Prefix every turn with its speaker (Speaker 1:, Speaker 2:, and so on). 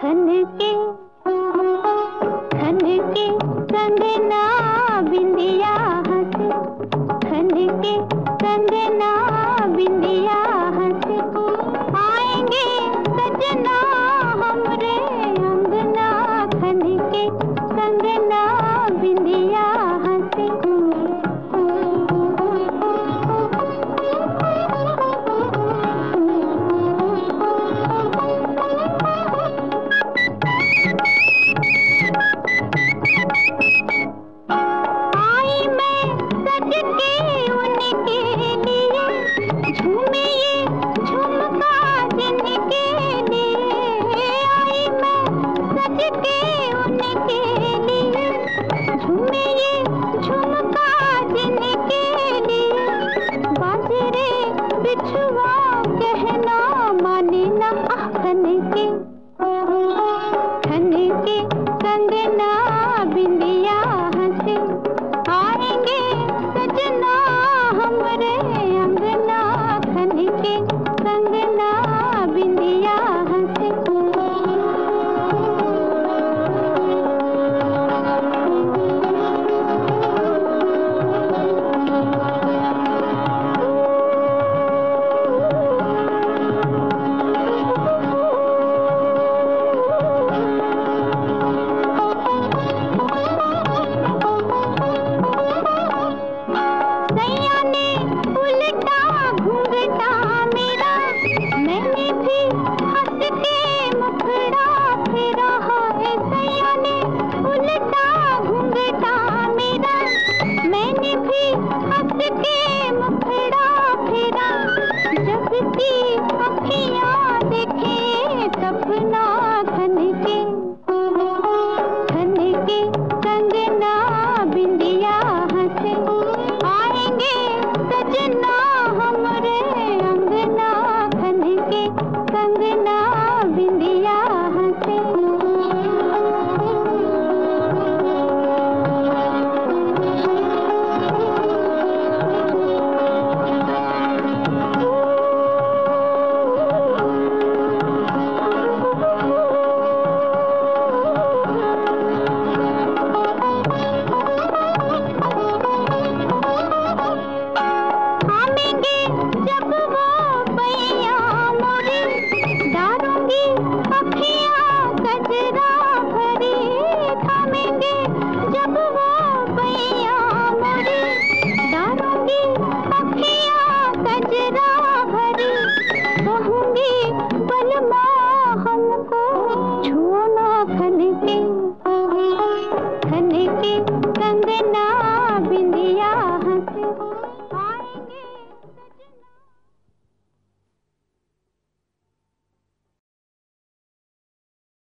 Speaker 1: खन के के बन